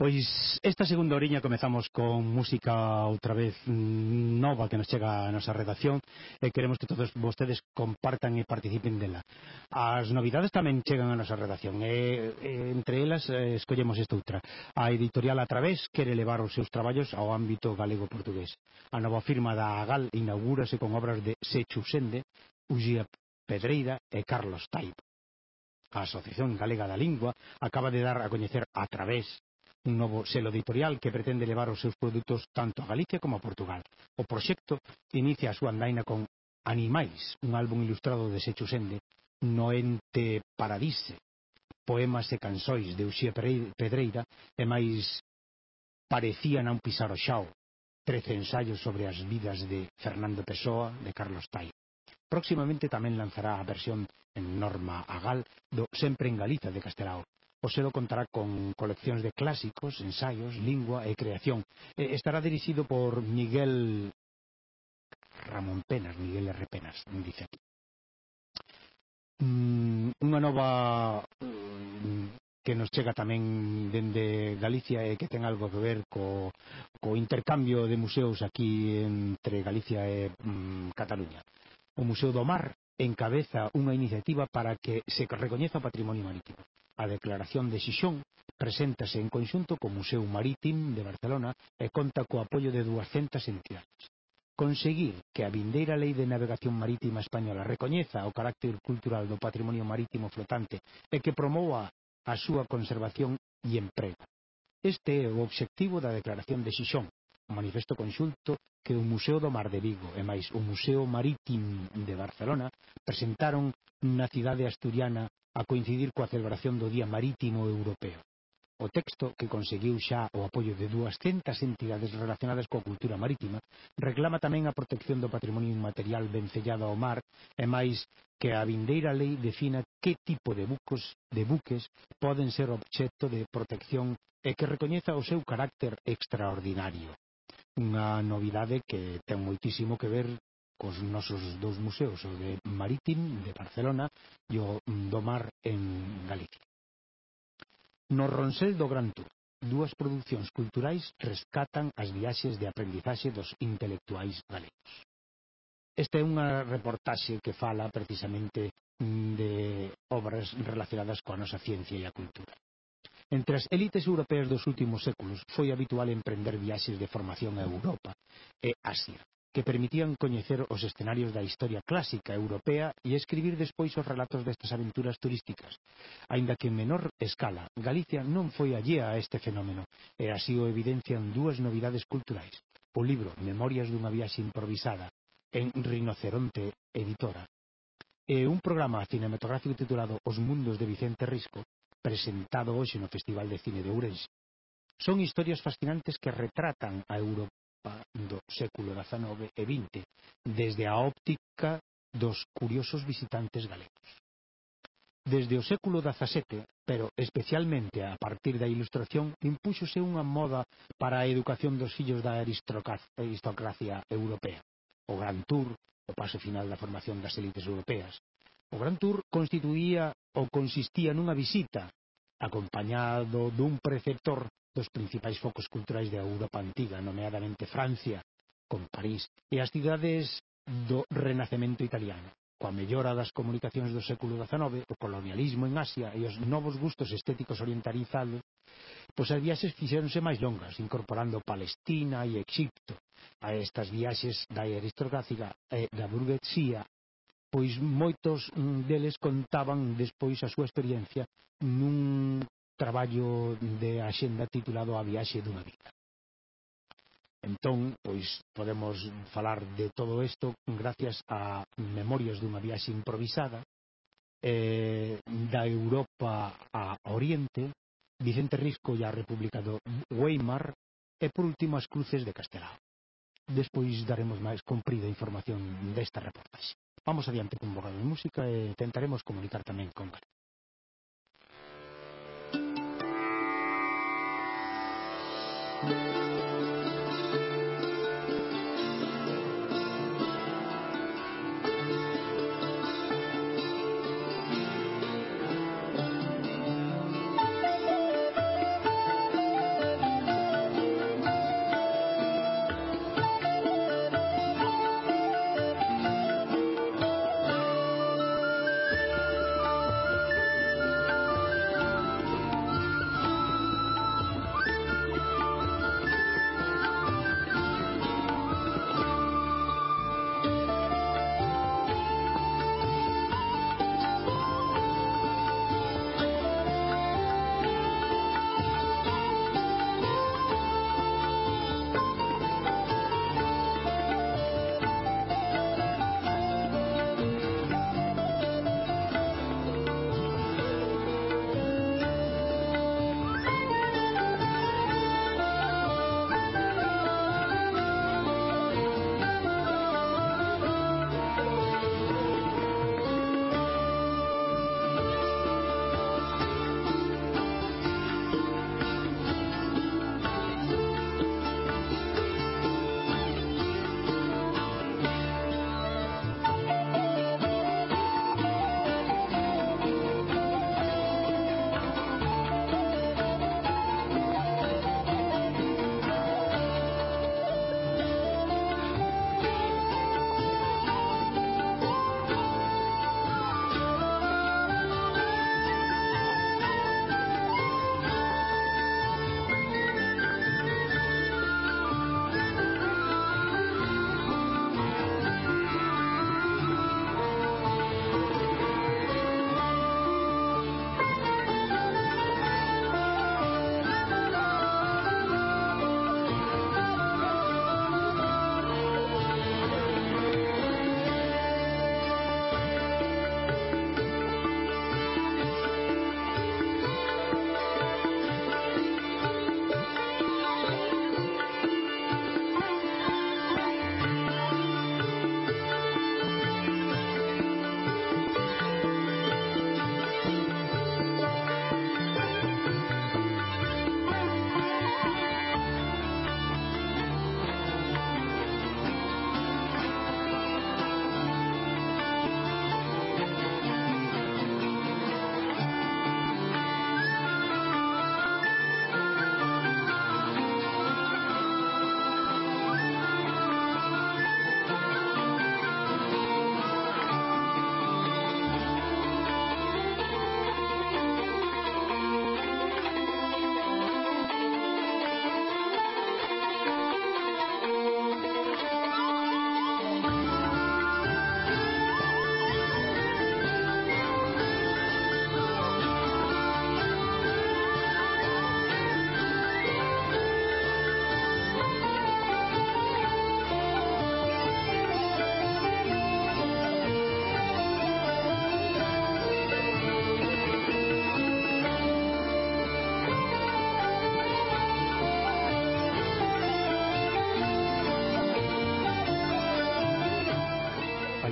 Pois esta segunda oriña comezamos con música outra vez mm, nova que nos chega a nosa redacción e queremos que todos vostedes compartan e participen dela. As novidades tamén chegan a nosa redacción e, e entre elas eh, escollemos esta outra. A editorial A Través quere levar os seus traballos ao ámbito galego-portugués. A nova firma da AGAL inaugúrase con obras de Sechu Sende, Uxía Pedreira e Carlos Taibo. A Asociación Galega da Lingua acaba de dar a coñecer a través un novo selo editorial que pretende levar os seus produtos tanto a Galicia como a Portugal. O proxecto inicia a súa andaina con Animais, un álbum ilustrado de Sechusende, Noente Paradise, poemas e canções de Uxía Pedreira e máis parecían a un pisar o xao, trece ensaios sobre as vidas de Fernando Pessoa de Carlos Tai. Próximamente tamén lanzará a versión en norma agal do Sempre en Galiza de Castelao, Osedo contará con coleccións de clásicos, ensaios, lingua e creación. Eh, estará dirixido por Miguel Ramón Penas, Miguel R. Penas, dice aquí. Mm, unha nova mm, que nos chega tamén dende Galicia e que ten algo que ver co, co intercambio de museos aquí entre Galicia e mm, Cataluña. O Museo do Mar encabeza unha iniciativa para que se recoñeza o patrimonio marítimo. A declaración de Xixón preséntase en conxunto co Museo Marítim de Barcelona e conta co apoio de 200 entidades. Conseguir que a vindeira Lei de Navegación Marítima Española recoñeza o carácter cultural do patrimonio marítimo flotante e que promova a súa conservación e emprego. Este é o obxectivo da declaración de Xixón, o manifesto conxunto que o Museo do Mar de Vigo e máis o Museo Marítim de Barcelona presentaron na cidade asturiana a coincidir coa celebración do Día Marítimo Europeo. O texto, que conseguiu xa o apoio de 200 entidades relacionadas coa cultura marítima, reclama tamén a protección do patrimonio inmaterial vencellado ao mar e máis que a vindeira lei defina que tipo de bucos de buques poden ser obxecto de protección e que recoñeza o seu carácter extraordinario. Unha novidade que ten moitísimo que ver cos nosos dous museos, o de Marítim de Barcelona e o do Mar en Galicia. No Ronsel do Gran Tour, dúas producións culturais rescatan as viaxes de aprendizaxe dos intelectuais galegos. Esta é unha reportaxe que fala precisamente de obras relacionadas coa nosa ciencia e a cultura. Entre as élites europeas dos últimos séculos foi habitual emprender viaxes de formación a Europa e Asia, que permitían coñecer os escenarios da historia clásica europea e escribir despois os relatos destas aventuras turísticas. Aínda que en menor escala, Galicia non foi allea a este fenómeno, e así o evidencian dúas novidades culturais. O libro Memorias dunha viaxe improvisada, en Rinoceronte Editora, e un programa cinematográfico titulado Os Mundos de Vicente Risco, presentado hoxe no Festival de Cine de Ourense. Son historias fascinantes que retratan a Europa do século XIX e XX desde a óptica dos curiosos visitantes galegos. Desde o século XVII, pero especialmente a partir da Ilustración, impúxose unha moda para a educación dos fillos da aristocracia europea. O Gran Tour, o paso final da formación das elites europeas. O Gran Tour constituía ou consistía nunha visita acompañado dun preceptor dos principais focos culturais da Europa antiga, nomeadamente Francia, con París, e as cidades do Renacemento italiano. Coa mellora das comunicacións do século XIX, o colonialismo en Asia e os novos gustos estéticos orientalizados, pois as viaxes fixéronse máis longas, incorporando Palestina e Egipto. a estas viaxes da aristocracia e da burguesía pois moitos mm, deles contaban despois a súa experiencia nun traballo de axenda titulado A viaxe dunha vida. Entón, pois, podemos falar de todo isto gracias a Memorias dunha viaxe improvisada eh, da Europa a Oriente, Vicente Risco e a República do Weimar e, por último, as cruces de Castelao. Despois daremos máis comprida información desta reportaxe. Vamos adiante con Bogado de Música e tentaremos comunicar tamén con Galicia.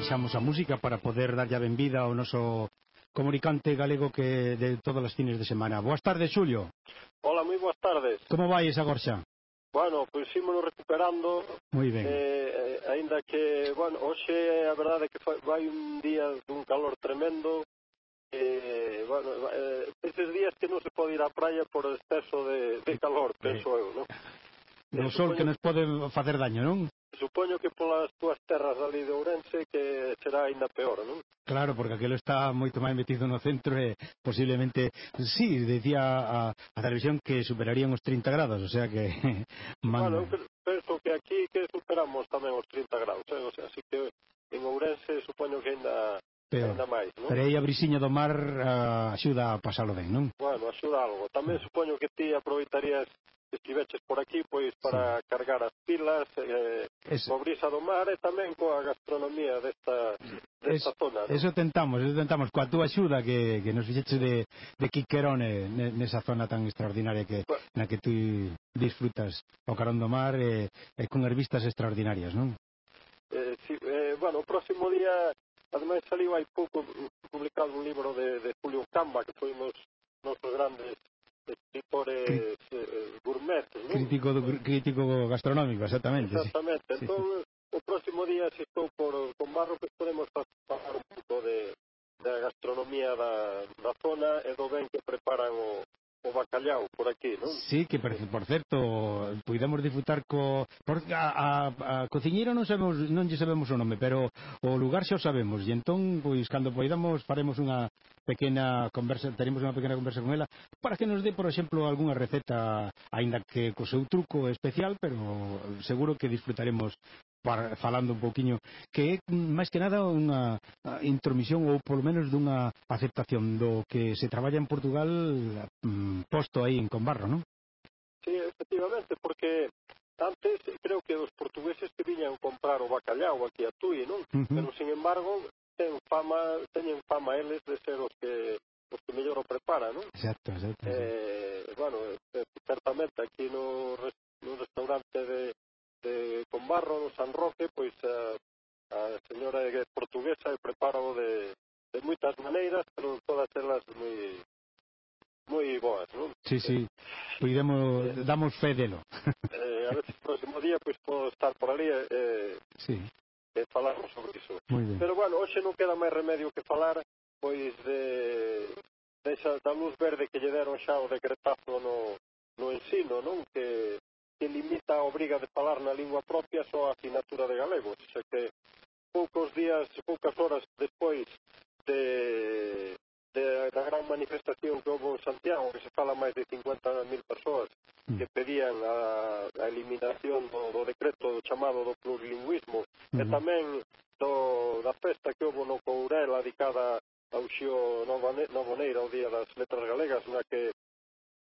deixamos a música para poder darlle a benvida ao noso comunicante galego que de todas as fines de semana. Boas tardes, Xulio. Hola, moi boas tardes. Como vai esa gorxa? Bueno, pois ímonos recuperando. Moi ben. Eh, eh ainda que, bueno, hoxe a verdade é que vai un día dun calor tremendo. Eh, bueno, eh, estes días que non se pode ir á praia por exceso de, de calor, penso eh, eu, non? do sol que nos pode facer daño, non? Supoño que polas túas terras ali de Ourense que será aínda peor, non? Claro, porque aquilo está moito máis metido no centro e posiblemente, sí, decía a, a televisión que superarían os 30 grados, o sea que... man... Bueno, eu penso que aquí que superamos tamén os 30 graus, eh? o sea, así que en Ourense supoño que aínda Pero, máis, non? pero aí a brisiña do mar uh, axuda a pasalo ben, non? Bueno, axuda algo. Tamén supoño que ti aproveitas Ese. Co brisa do mar e tamén coa gastronomía desta, desta es, zona. ¿no? Eso tentamos, eso tentamos. Coa túa axuda que, que nos fixeche de, de Quiquerone eh, nesa zona tan extraordinaria que, bueno. na que tú disfrutas o carón do mar e, e con vistas extraordinarias, non? Eh, si, eh, bueno, o próximo día Ademais saliu hai pouco publicado un libro de, de Julio Camba que foi un nosos grandes pintores eh, gourmet, ¿no? Crítico, do, crítico gastronómico, exactamente. Exactamente. Sí. Entón, sí. o próximo día, se estou por, con barro, que podemos falar un pouco de, da gastronomía da, da zona e do ben que preparan o, o bacallau por aquí, non? Sí, que por, por certo, podemos disfrutar co por, a, a, a cociñeira non sabemos non lle sabemos o nome, pero o lugar xa o sabemos e entón pois cando poidamos faremos unha pequena conversa, teremos unha pequena conversa con ela para que nos dé, por exemplo, algunha receta aínda que co seu truco especial, pero seguro que disfrutaremos para, falando un pouquiño que é máis que nada unha intromisión ou polo menos dunha aceptación do que se traballa en Portugal mm, posto aí en Combarro, non? Sí, efectivamente, porque antes creo que os portugueses que viñan comprar o bacallau aquí a Tui, non? Uh -huh. Pero, sin embargo, ten fama, teñen fama eles de ser os que os que mellor o prepara, non? Exacto, exacto. exacto. Eh, bueno, eh, eh, certamente aquí no, no restaurante de, de Combarro, no San Roque, pois a, a señora é portuguesa e preparo de, de moitas maneiras, pero todas elas moi moi boas, non? Sí, sí, cuidemos, eh, damos fe delo. eh, a ver se o próximo día pois podo estar por ali e eh, sí. eh, falarmos sobre iso. Pero bueno, hoxe non queda máis remedio que falar pois de desa, da luz verde que lle deron xa o decretazo no, no ensino, non? Que que limita a obriga de falar na lingua propia só a asignatura de galego, xa que poucos días, poucas horas despois de, de da gran manifestación que houve en Santiago, que se fala máis de 50.000 persoas mm. que pedían a, a eliminación do, do decreto do chamado do plurilingüismo, uh -huh. e tamén do, da festa que houve no Courel dedicada ao xio Novoneira ao Día das Letras Galegas, na que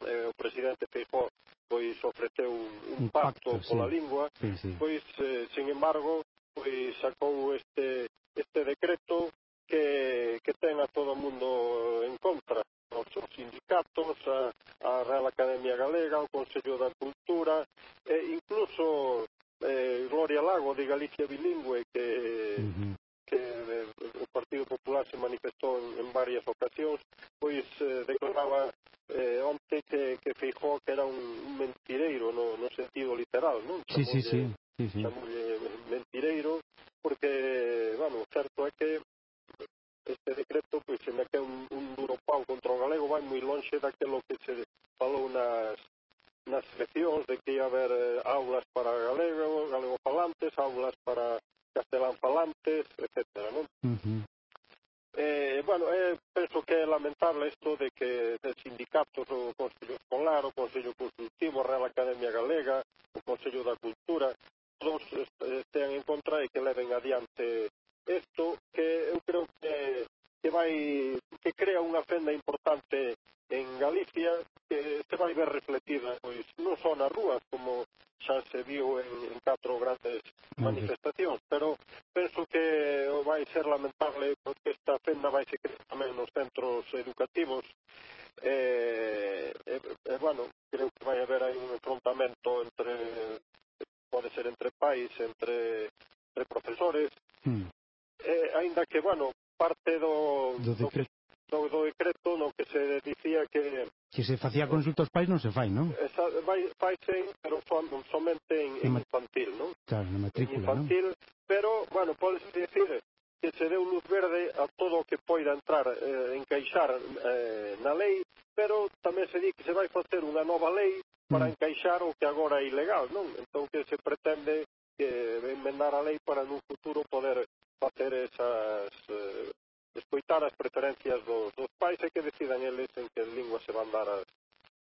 eh, o presidente Feijó pois ofreceu un, un pacto, pacto pola sí. lingua, sí, sí. pois eh, sin embargo, pois sacou este este decreto que que ten a todo o mundo en contra, os, os sindicatos, a, a Real Academia Galega, o Consello da Cultura, e incluso eh, Gloria Lago de Galicia Bilingüe que, uh -huh. Angola se manifestou en, en varias ocasións, pois eh, declaraba eh, onte que, que Feijó que era un mentireiro no, no sentido literal, non? Sí, sí, sí. sí, sí. Mentireiro, porque, vamos, certo é que este decreto, pois, me que un, un duro pau contra o galego vai moi lonxe daquelo que se falou nas, nas seccións de que ia haber eh, aulas para galego, galego falantes, aulas para castelán falantes, etc. Non? Uh -huh. Eh, bueno, eh, penso que é lamentable isto de que de sindicatos, o Consello Escolar, o Consello Consultivo, a Real Academia Galega, o Consello da Cultura, todos estean en contra e que leven adiante isto que eu creo que que vai que crea unha fenda importante en Galicia que se vai ver refletida pois non só nas rúas como xa se viu en, en catro grandes manifestacións pero penso que vai ser lamentable porque esta fenda vai se crear tamén nos centros educativos. E, eh, eh, eh, bueno, creo que vai haber aí un enfrontamento entre pode ser entre pais, entre, entre profesores. Mm. eh, ainda que, bueno, parte do, do decreto do, do decreto no que se dicía que... Que se facía consultas pais non se fai, non? Esa, vai, faise, pero son, somente en, en infantil, non? Claro, na matrícula, en infantil, non? Pero, bueno, podes dicir que se deu luz verde a todo o que poida entrar, eh, encaixar eh, na lei, pero tamén se di que se vai facer unha nova lei para mm. encaixar o que agora é ilegal, non? Entón que se pretende que enmendar a lei para nun futuro poder facer esas eh, escoitar as preferencias dos, dos pais e que decidan eles en que lingua se van dar as,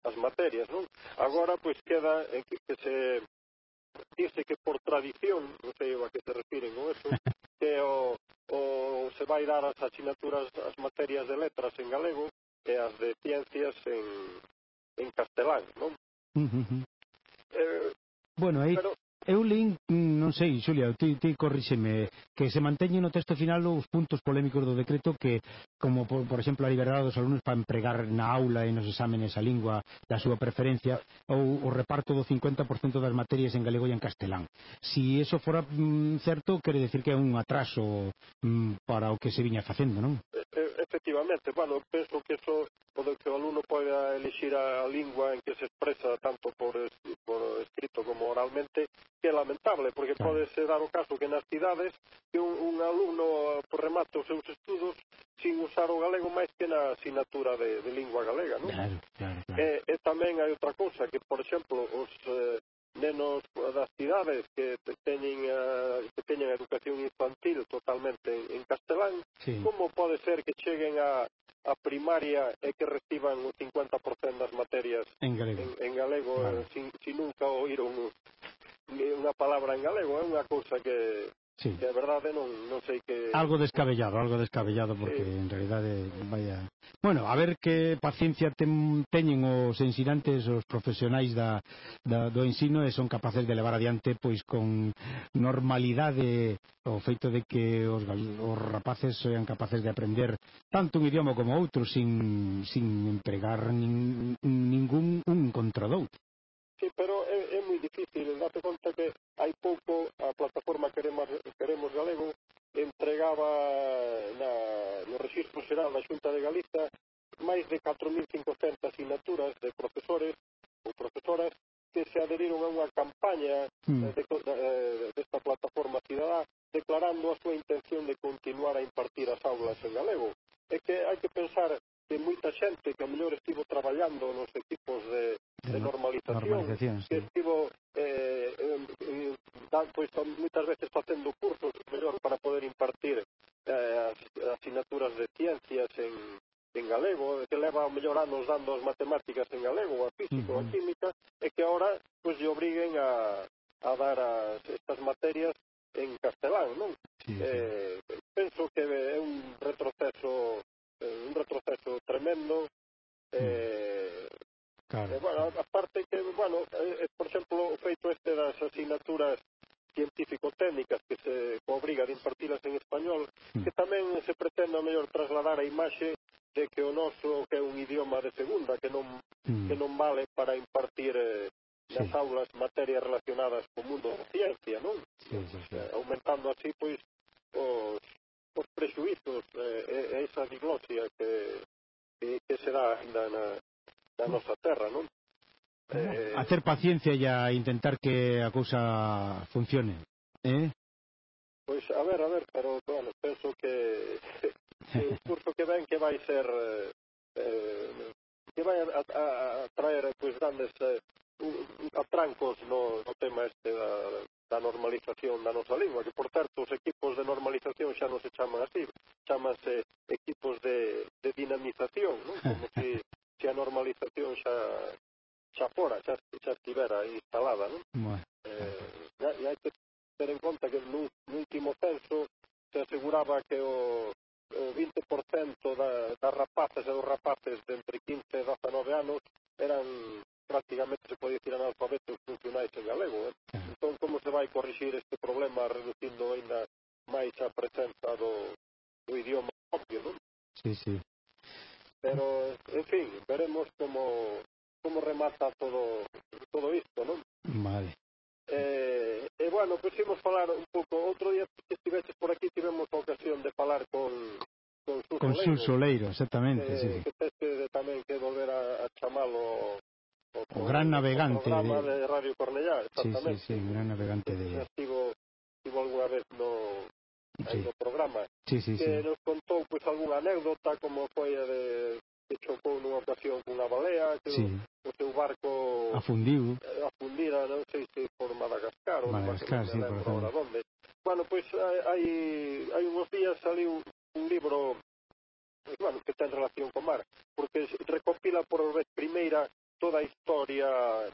as materias, non? Agora, pois, queda en que, que se dice que por tradición, non sei a que se refiren con eso, que o, o se vai dar as asignaturas, as materias de letras en galego e as de ciencias en, en castelán, non? Uh -huh. eh, bueno, aí... Pero, Eu lín, non sei, Xulia, ti, ti corríxeme, que se manteñen no texto final os puntos polémicos do decreto que, como por, por exemplo a liberdade dos alumnos para empregar na aula e nos exámenes a lingua da súa preferencia ou o reparto do 50% das materias en galego e en castelán. Si eso fora mm, certo, quere decir que é un atraso mm, para o que se viña facendo, non? efectivamente, bueno, penso que eso o de que o alumno poida elixir a lingua en que se expresa tanto por, por escrito como oralmente que é lamentable, porque pode ser dar o caso que nas cidades que un, un alumno por remate os seus estudos sin usar o galego máis que na asignatura de, de lingua galega, non? Claro, claro, claro. E, e tamén hai outra cousa que, por exemplo, os eh, nenos das cidades que teñen, que teñen educación infantil totalmente en, en castelán, sí. como pode ser que cheguen a, a primaria e que reciban o 50% das materias en galego, en, en galego eh, vale. Sin, sin nunca oíron unha palabra en galego, é unha cousa que Sí. Que a verdade non, non sei que... Algo descabellado, algo descabellado, porque sí. en realidade eh, vaya... Bueno, a ver que paciencia ten, teñen os ensinantes, os profesionais da, da, do ensino e son capaces de levar adiante pois con normalidade o feito de que os, os rapaces sean capaces de aprender tanto un idioma como outro sin, sin empregar nin, ningún un contra doutro. Sí, pero é, é moi difícil, date conta que hai pouco a plataforma Queremos, Queremos Galego entregaba na no Registro Xeral da Xunta de Galiza máis de 4.500 asignaturas de profesores ou profesoras que se aderiron a unha campaña mm. de, de, eh, desta de plataforma cidadá declarando a súa intención de continuar a impartir as aulas en galego. É que hai que pensar que moita xente que a mellor estivo traballando nos equipos de, de, normalización, normalización sí. que estivo eh, eh, pois, moitas veces facendo cursos anos dando as matemáticas en galego, a física, uh -huh. a química, para impartir eh, nas sí. aulas materias relacionadas co mundo da ciencia, non? Sí, sí, sí. Eh, aumentando así, pois, os, os presuizos eh, e esa diglosia que, que, que se dá ainda na, na nosa terra, non? Eh, hacer ter paciencia e a intentar que a cousa funcione, eh? Pois, a ver, a ver, pero, bueno, penso que, que o curso que ven que vai ser eh, eh que vai a, a, a traer pois, grandes eh, atrancos no, no tema este da, da normalización da nosa lingua, que por certo os equipos de normalización xa non se chaman así, chamanse equipos de, de dinamización, non? como se, se a normalización xa xa fora, xa, xa estivera instalada. Non? Bueno. Eh, e hai que ter en conta que no, no último censo se aseguraba que o, Eh, 20% da, das rapazas e dos rapaces de entre 15 e 19 anos eran prácticamente se pode dicir analfabetos funcionais en galego. Eh? Entón, como se vai corrixir este problema reducindo ainda máis a presenza do, do idioma propio, non? Sí, sí. Pero, en fin, veremos como, como remata todo, todo isto, non? Vale. Eh, E, bueno, pues imos falar un pouco. Outro día que estiveches por aquí tivemos a ocasión de falar con con Sur Soleiro, Soleiro exactamente, que, sí. Que teste de, tamén que volver a, a chamalo o, o, gran navegante o programa de... de Radio Cornellá, exactamente. Sí, sí, sí, gran navegante de... de... Estivo, estivo alguna vez no, sí. no programa. Sí, sí, que sí. nos contou pois, pues, alguna anécdota como foi a de que chocou nunha ocasión cunha balea, que sí o seu barco afundiu eh, afundira, non sei se por Madagascar ou Madagascar, sí, por ahora donde. Bueno, pois pues, hai hai unhos días saliu un, libro eh, bueno, que ten relación co mar, porque recopila por vez primeira toda a historia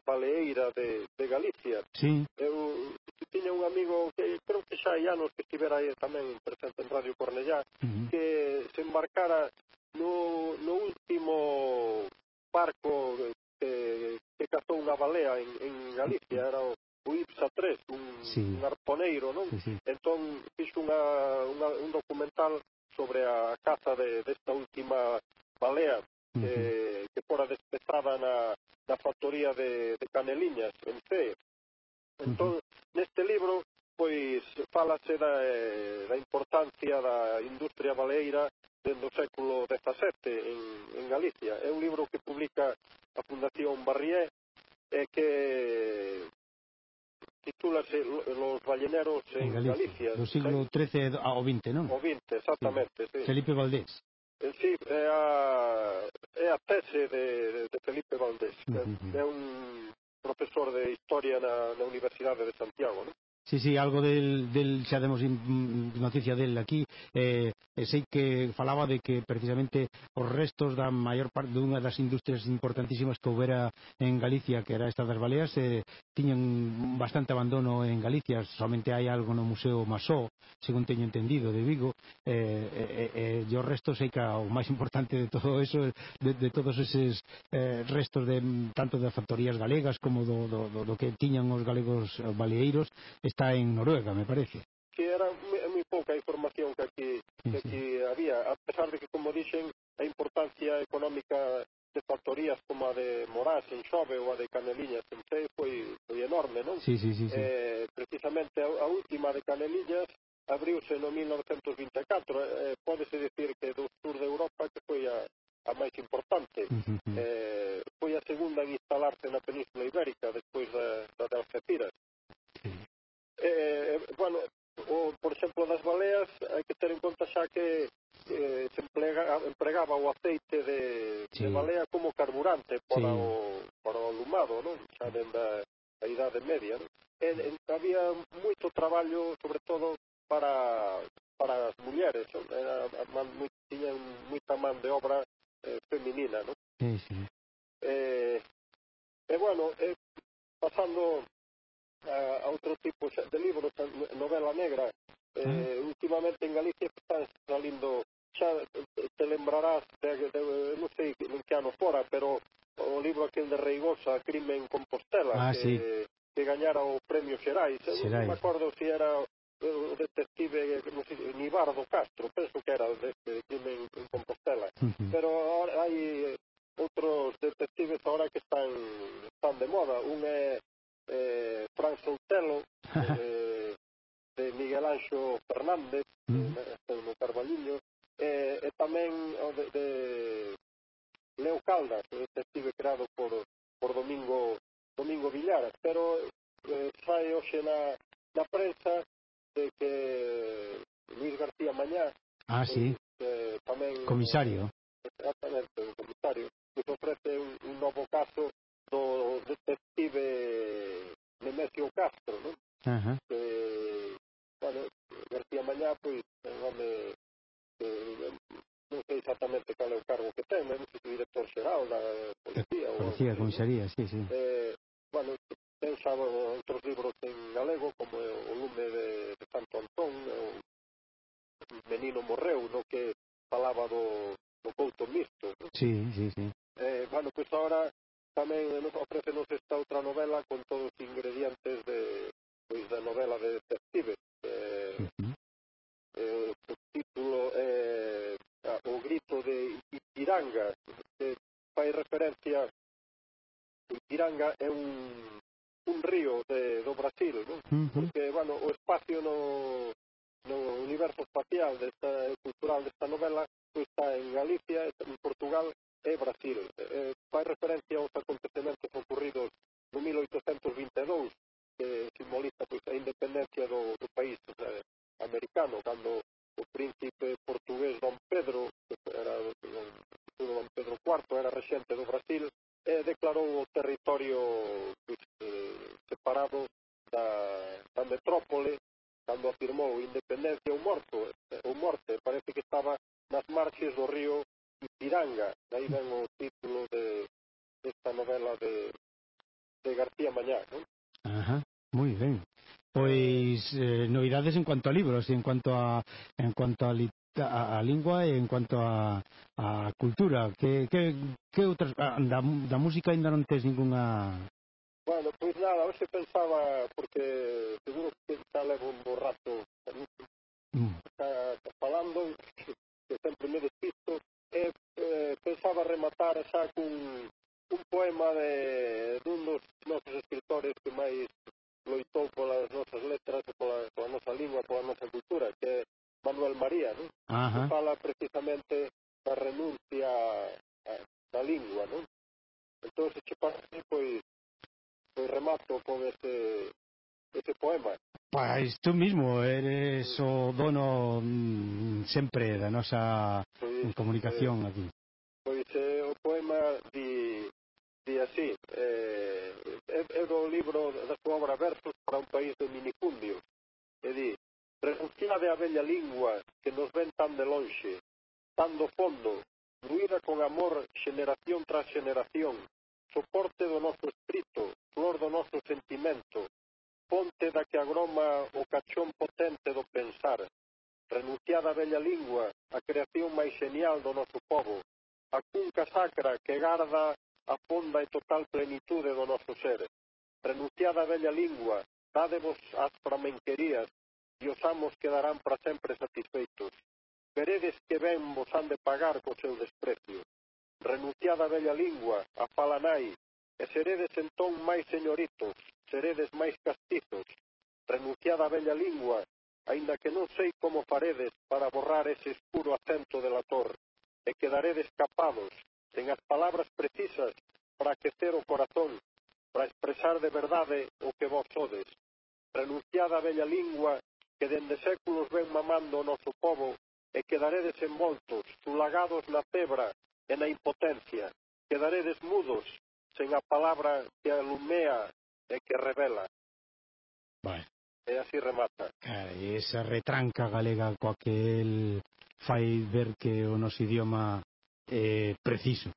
baleeira de, de Galicia. Sí. Eu tiña un amigo que creo que xa hai anos que estivera aí tamén presente en Radio Cornellá, uh -huh. que se embarcara no, no último barco que, que cazou unha balea en, en Galicia, era o, o Ipsa 3, un, sí. un arponeiro, non? Sí, sí. Entón, fixo unha, unha, un documental sobre a caza de, desta última balea, que, uh -huh. que fora despezada na, na factoría de, de Caneliñas, en C. Entón, uh -huh. neste libro pois falase da, eh, da importancia da industria baleira dende o século XVII en, en Galicia. É un libro que publica a Fundación Barrié e que titúlase Los balleneros en, en Galicia, Galicia. Do siglo XIII ao XX, non? O XX, exactamente. Sí. sí. Felipe Valdés. En sí, é a, é a tese de, de Felipe Valdés. Uh -huh. É un profesor de historia na, na Universidade de Santiago, non? Sí, sí, algo del, del xa demos mm, noticia del aquí. Eh, eh, sei que falaba de que precisamente os restos da maior parte dunha das industrias importantísimas que houbera en Galicia que era esta das Baleas eh, tiñan bastante abandono en Galicia. Somente hai algo no Museo Masó según teño entendido de Vigo. Eh, eh, eh, eh e os restos sei que o máis importante de todo eso de, de todos eses eh, restos de tanto das factorías galegas como do, do, do, do que tiñan os galegos eh, baleeiros está está en Noruega, me parece. Que era moi pouca información que aquí, que aquí sí, había, a pesar de que, como dixen, a importancia económica de factorías como a de Morás en Xove ou a de Caneliñas en Sei foi, foi enorme, non? Sí, sí, sí, sí. Eh, precisamente a, a última de Caneliñas abriuse no 1924 eh, pódese dicir que do sur de Europa que foi a, a máis importante uh -huh. eh, foi a segunda en instalarse na península ibérica despois da, da de Algeciras eh, bueno, o, por exemplo, nas baleas hai que ter en conta xa que eh, se emplega, empregaba o aceite de, sí. de balea como carburante para, sí. o, para o alumado, non? xa dende a, a idade media. Non? E, en, había moito traballo, sobre todo, para, para as mulleres, non? Era, man, moi, tiñan moita man de obra eh, feminina. Non? Sí, sí. Eh, e, bueno, eh, pasando a, a outro tipo xa, de libros, novela negra. Eh, mm. Últimamente en Galicia están salindo xa eh, te lembrarás de, de, de non sei en que ano fora, pero o libro aquel de Reigosa, Crime en Compostela, ah, que, sí. que gañara o premio Xerais. Xerais. Non me acordo se si era eh, o detective eh, non sei, Nibardo Castro, penso que era de, de Crime en, en Compostela. Uh -huh. Pero ahora hai outros detectives ahora que están están de moda. Un é comisario. Exactamente, do comisario, que ofrece un, un novo caso do detective Nemesio Castro, non? Uh -huh. Que, bueno, García Mañá, pois, é un home que eh, non sei exactamente cal é o cargo que ten, non sei se director xeral da policía. Policía, ou, comisaría, sí, sí. o couto mixto. Sí, sí, sí. Eh, bueno, pois pues ahora tamén ofrecenos esta outra novela con todos os ingredientes de pois da novela de detective. Eh, uh -huh. eh, o título é eh, O grito de Ipiranga, que fai referencia Ipiranga é un un río de, do Brasil, non? Uh -huh. Porque, bueno, o espacio no no universo espacial desta, cultural desta novela pois está en Galicia, en Portugal e Brasil. Eh, fai referencia aos acontecementos ocurridos no 1822 que simboliza pois, a independencia do, do país o sea, americano cando o príncipe portugués Dom Pedro que era don, Dom Pedro IV era rexente do Brasil e declarou o territorio pois, eh, separado da, da metrópole cando afirmou independencia ou morto, ou eh, morte, parece que estaba nas marxes do río Ipiranga, daí ven o título de desta novela de, de García Mañá, non? Ajá, moi ben. Pois eh, novidades en cuanto a libros e en cuanto a en cuanto a, a, a lingua e en cuanto a, a cultura que, que, que outras ah, da, da música ainda non tes ninguna Bueno, pois nada, hoxe pensaba, porque seguro que xa levo un borracho mm. falando, que sempre me despisto, e eh, eh, pensaba rematar xa cun un poema de dun dos nosos escritores que máis loitou polas nosas letras, pola, pola nosa lingua, pola nosa cultura, que é Manuel María, non? Que fala precisamente da renuncia a, da lingua, non? Entón, se che parece, pois, eu remato con ese, ese poema. Pois tú mismo eres o dono mm, sempre da nosa pois, comunicación eh, aquí. Pois eh, o poema di, di así, eh, é, é do libro da súa obra Versos para un país de minicundio, e di, refugiade a bella lingua que nos ven tan de lonxe, tan do fondo, ruída con amor xeneración tras xeneración, soporte do noso espírito, flor do noso sentimento, ponte da que agroma o cachón potente do pensar, renunciada a bella lingua, a creación máis genial do noso povo, a cunca sacra que garda a fonda e total plenitude do noso ser. Renunciada a bella lingua, dádevos as framenquerías e os amos quedarán para sempre satisfeitos. Veredes que ben vos han de pagar co seu desprecio renunciada a bella lingua, a fala nai, e seredes entón máis señoritos, seredes máis castizos, renunciada a bella lingua, aínda que non sei como faredes para borrar ese escuro acento de la torre, e quedaredes capados, sen as palabras precisas para aquecer o corazón, para expresar de verdade o que vos sodes. Renunciada a bella lingua que dende séculos ven mamando o noso povo e quedaredes envoltos, sulagados na cebra e na impotencia. Quedaredes mudos sen a palabra que alumea e que revela. Vai. E así remata. Cara, e esa retranca galega coa que el fai ver que o nos idioma é eh, preciso.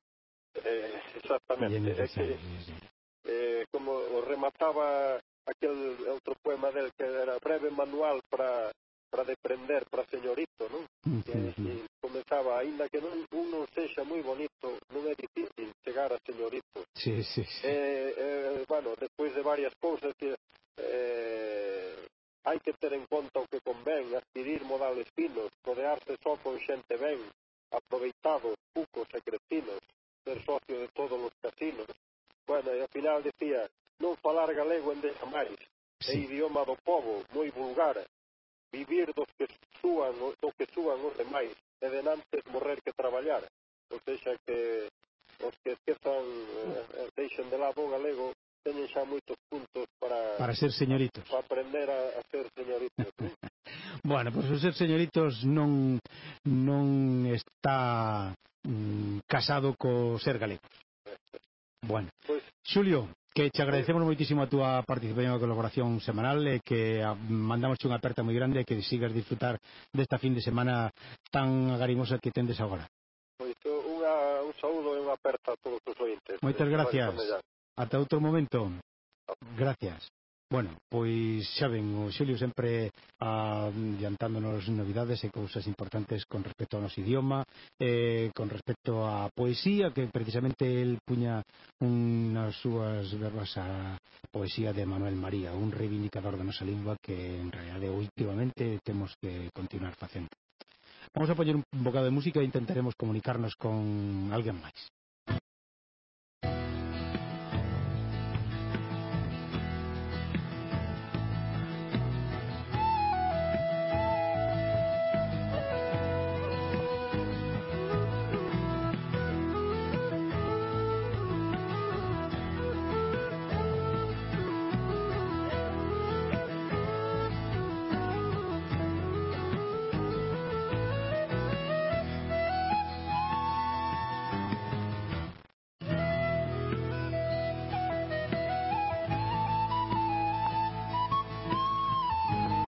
Eh, exactamente. É que, eh, como o remataba aquel outro poema del que era breve manual para para deprender para señorito, non? Uh -huh. E, e comezaba, aínda que non un non sexa moi bonito, non é difícil chegar a señorito. Sí, sí, sí. Eh, eh, bueno, despois de varias cousas que eh, hai que ter en conta o que convén, adquirir modales finos, rodearse só con xente ben, aproveitados, cucos e cretinos, ser socio de todos os casinos. Bueno, e ao final decía, non falar galego en de sí. é idioma do povo, moi vulgar, vivir dos que súan, do que súan os demais e denantes morrer que traballar. Ou seja que os que esquezan eh, eh deixen de lado o galego teñen xa moitos puntos para para ser señoritos. para aprender a, a ser señoritos Bueno, pois pues, o ser señoritos non non está mm, casado co ser galego. Bueno, pues, Xulio, Que che eh, agradecemos moitísimo a túa participación e colaboración semanal e que mandamos unha aperta moi grande e que sigas disfrutar desta fin de semana tan agarimosa que tendes agora. Pois eh, unha, un saúdo e unha aperta a todos os ointes. Moitas gracias. Ata outro momento. Gracias. Bueno, pois xa ven, o Xulio sempre ah, adiantándonos novidades e cousas importantes con respecto ao noso idioma, eh, con respecto á poesía, que precisamente el puña unhas súas verbas a poesía de Manuel María, un reivindicador da nosa lingua que en realidade últimamente temos que continuar facendo. Vamos a poñer un bocado de música e intentaremos comunicarnos con alguén máis.